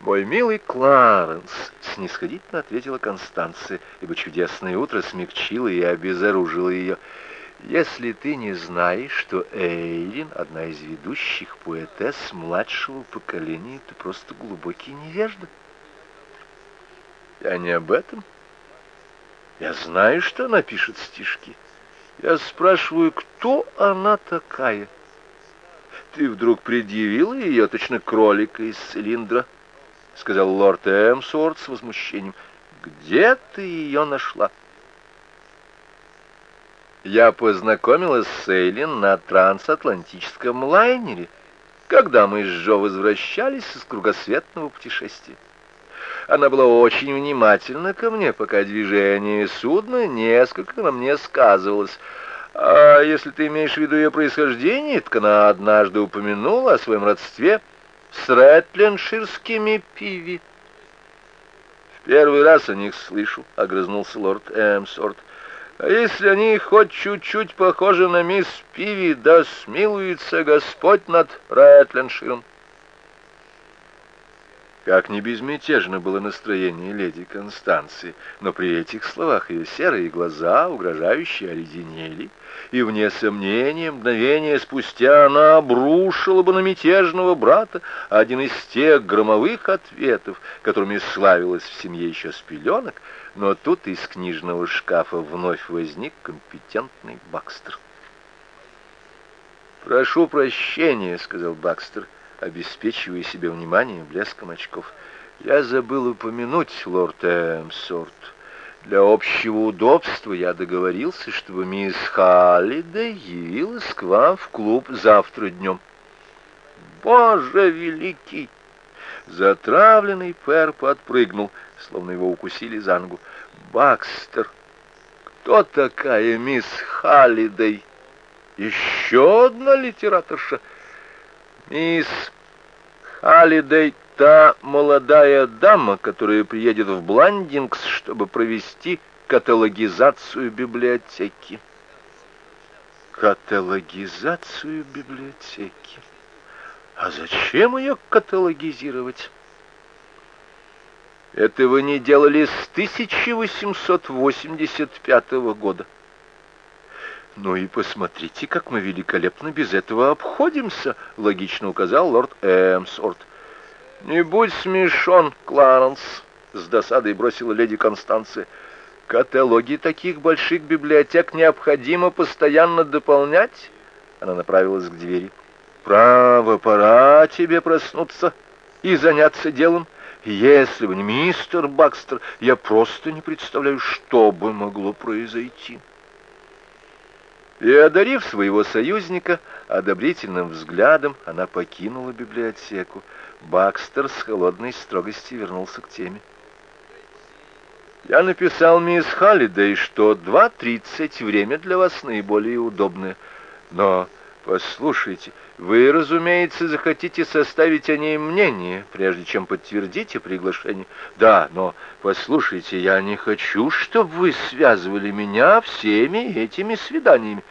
«Мой милый Кларенс», — снисходительно ответила Констанция, ибо чудесное утро смягчило и обезоружило ее. «Если ты не знаешь, что Эйлин — одна из ведущих поэтесс младшего поколения, ты просто глубокий невежда». «Я не об этом. Я знаю, что она пишет стишки. Я спрашиваю, кто она такая?» «Ты вдруг предъявила ее, точно кролика из цилиндра?» — сказал лорд Эмсуорт с возмущением. «Где ты ее нашла?» Я познакомилась с Эйлин на трансатлантическом лайнере, когда мы с Джо возвращались из кругосветного путешествия. Она была очень внимательна ко мне, пока движение судна несколько на мне сказывалось. А если ты имеешь в виду ее происхождение, так она однажды упомянула о своем родстве — с рэтлинширскими пиви. В первый раз о них слышу, — огрызнулся лорд Эмсорт. А если они хоть чуть-чуть похожи на мисс Пиви, да смилуется Господь над Рэтлинширом. Как не безмятежно было настроение леди Констанции, но при этих словах ее серые глаза, угрожающие, оледенели, и, вне сомнения, мгновение спустя она обрушила бы на мятежного брата один из тех громовых ответов, которыми славилась в семье еще с пеленок, но тут из книжного шкафа вновь возник компетентный Бакстер. «Прошу прощения», — сказал Бакстер, — обеспечивая себе внимание блеском очков. «Я забыл упомянуть, лорд Эмсорт. Для общего удобства я договорился, чтобы мисс Халлидей явилась к вам в клуб завтра днем». «Боже великий!» Затравленный Пэр подпрыгнул, словно его укусили за ногу. «Бакстер, кто такая мисс Халлидей?» «Еще одна литераторша?» Мисс Халидей — та молодая дама, которая приедет в Бландингс, чтобы провести каталогизацию библиотеки. Каталогизацию библиотеки. А зачем ее каталогизировать? Этого не делали с 1885 года. «Ну и посмотрите, как мы великолепно без этого обходимся», — логично указал лорд Эмсорт. «Не будь смешон, Кларенс», — с досадой бросила леди Констанция. «Каталоги таких больших библиотек необходимо постоянно дополнять». Она направилась к двери. «Право, пора тебе проснуться и заняться делом. Если бы не мистер Бакстер, я просто не представляю, что бы могло произойти». И, одарив своего союзника одобрительным взглядом, она покинула библиотеку. Бакстер с холодной строгостью вернулся к теме. «Я написал мисс Халлидей, что 2.30 время для вас наиболее удобное. Но, послушайте, вы, разумеется, захотите составить о ней мнение, прежде чем подтвердите приглашение. Да, но, послушайте, я не хочу, чтобы вы связывали меня всеми этими свиданиями.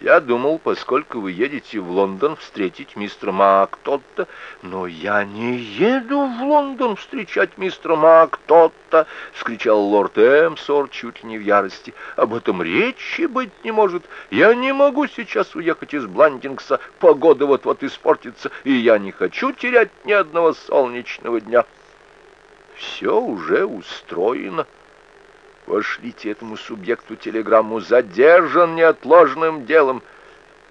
Я думал, поскольку вы едете в Лондон встретить мистера Мактотта, но я не еду в Лондон встречать мистера Мактотта, — вскричал лорд Эмсор чуть ли не в ярости. Об этом речи быть не может. Я не могу сейчас уехать из Бландингса, погода вот-вот испортится, и я не хочу терять ни одного солнечного дня. Все уже устроено. Пошлите этому субъекту телеграмму «Задержан неотложным делом».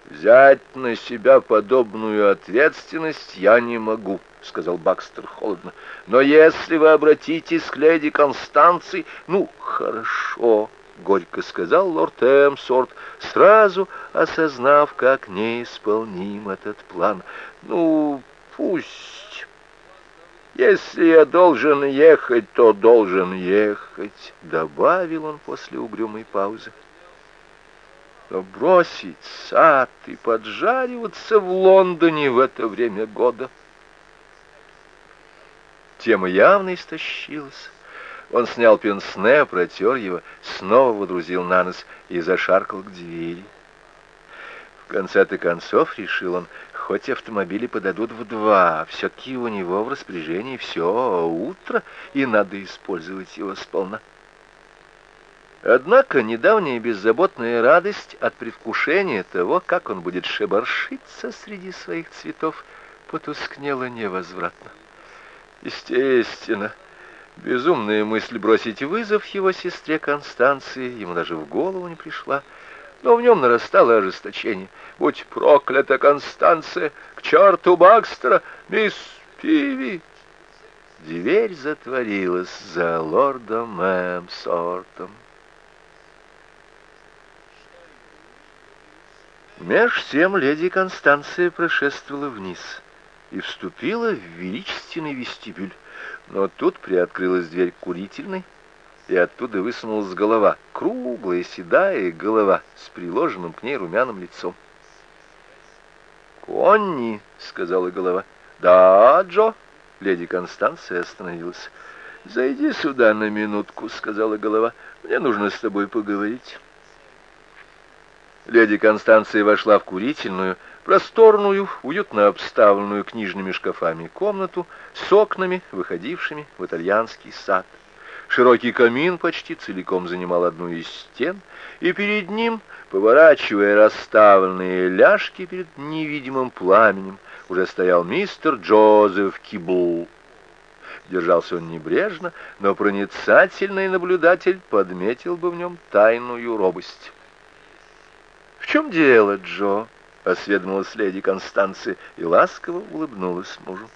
«Взять на себя подобную ответственность я не могу», — сказал Бакстер холодно. «Но если вы обратитесь к леди Констанции...» «Ну, хорошо», — горько сказал лорд Эмсорт, сразу осознав, как неисполним этот план. «Ну, пусть...» «Если я должен ехать, то должен ехать», — добавил он после угрюмой паузы. Но бросить сад и поджариваться в Лондоне в это время года. Тема явно истощилась. Он снял пенсне, протер его, снова водрузил на нос и зашаркал к двери. В конце-то концов, решил он, хоть автомобили подадут в два, все-таки у него в распоряжении все утро, и надо использовать его сполна. Однако недавняя беззаботная радость от предвкушения того, как он будет шебаршиться среди своих цветов, потускнела невозвратно. Естественно, безумная мысль бросить вызов его сестре Констанции ему даже в голову не пришла, но в нем нарастало ожесточение. «Будь проклята, Констанция! К черту Бакстера! Мисс Пиви!» Дверь затворилась за лордом Эмсортом. Меж тем леди Констанция прошествовала вниз и вступила в величественный вестибюль. Но тут приоткрылась дверь курительной, и оттуда высунулась голова, круглая, седая голова с приложенным к ней румяным лицом. «Конни», — сказала голова. «Да, Джо», — леди Констанция остановилась. «Зайди сюда на минутку», — сказала голова. «Мне нужно с тобой поговорить». Леди Констанция вошла в курительную, просторную, уютно обставленную книжными шкафами комнату с окнами, выходившими в итальянский сад. Широкий камин почти целиком занимал одну из стен, и перед ним, поворачивая расставленные ляжки перед невидимым пламенем, уже стоял мистер Джозеф Кибул. Держался он небрежно, но проницательный наблюдатель подметил бы в нем тайную робость чем дело, Джо?» — осведомилась леди Констанция и ласково улыбнулась мужу.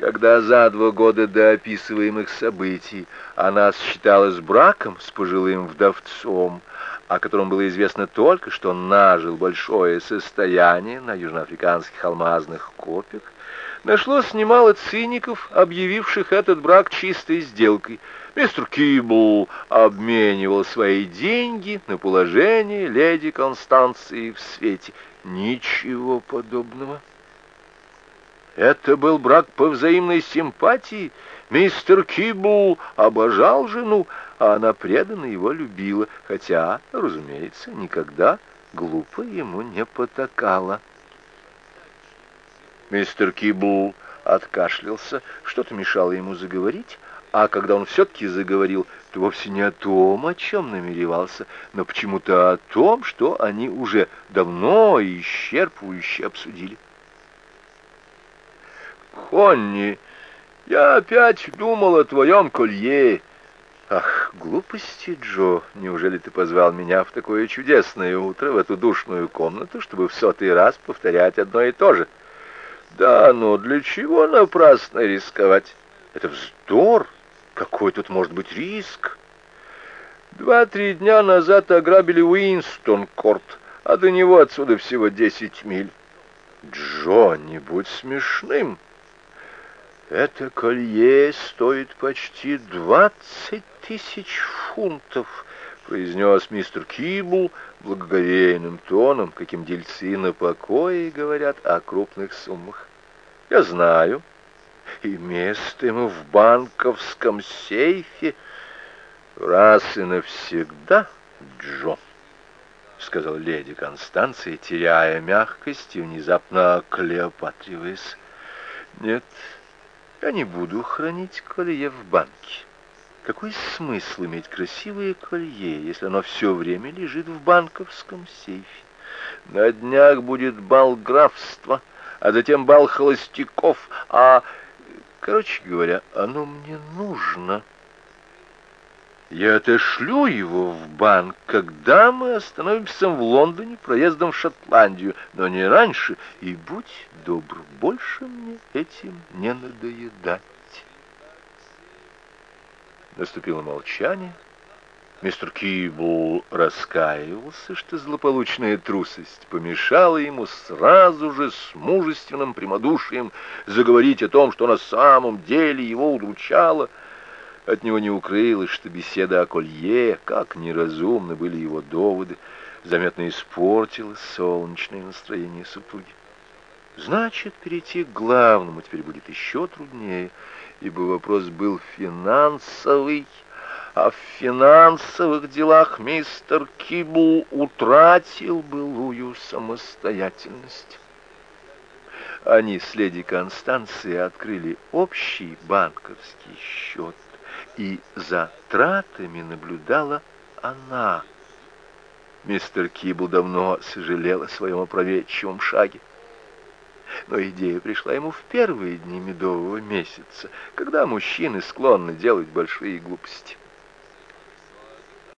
Когда за два года до описываемых событий она считалась браком с пожилым вдовцом, о котором было известно только, что он нажил большое состояние на южноафриканских алмазных копиях, нашлось немало циников, объявивших этот брак чистой сделкой — Мистер Кибл обменивал свои деньги на положение леди Констанции в свете. Ничего подобного. Это был брак по взаимной симпатии. Мистер Кибл обожал жену, а она преданно его любила, хотя, разумеется, никогда глупо ему не потакала. Мистер Кибл откашлялся, что-то мешало ему заговорить, а когда он все-таки заговорил, то вовсе не о том, о чем намеревался, но почему-то о том, что они уже давно и исчерпывающе обсудили. «Хонни, я опять думал о твоем колье». «Ах, глупости, Джо! Неужели ты позвал меня в такое чудесное утро, в эту душную комнату, чтобы в сотый раз повторять одно и то же?» «Да, но для чего напрасно рисковать? Это вздор!» Какой тут может быть риск? Два-три дня назад ограбили Уинстон-Корт, а до него отсюда всего десять миль. Джо, не будь смешным. Это колье стоит почти двадцать тысяч фунтов, произнес мистер Кибл благоговейным тоном, каким дельцы на покое говорят о крупных суммах. Я знаю, и место ему в банковском сейфе раз и навсегда, Джо, — сказал леди Констанция, теряя мягкость и внезапно оклеопатриваясь. — Нет, я не буду хранить колье в банке. Какой смысл иметь красивое колье, если оно все время лежит в банковском сейфе? На днях будет бал графства, а затем бал холостяков, а Короче говоря, оно мне нужно. Я отошлю его в банк, когда мы остановимся в Лондоне проездом в Шотландию, но не раньше, и будь добр, больше мне этим не надоедать. Наступило молчание. Мистер Кибл раскаивался, что злополучная трусость помешала ему сразу же с мужественным прямодушием заговорить о том, что на самом деле его удручало. От него не укрылось, что беседа о колье, как неразумны были его доводы, заметно испортила солнечное настроение супруги. Значит, перейти к главному теперь будет еще труднее, ибо вопрос был финансовый, а в финансовых делах мистер Кибл утратил былую самостоятельность. Они с леди Констанцией открыли общий банковский счет, и за тратами наблюдала она. Мистер Кибл давно сожалел о своем опроветчивом шаге. Но идея пришла ему в первые дни медового месяца, когда мужчины склонны делать большие глупости.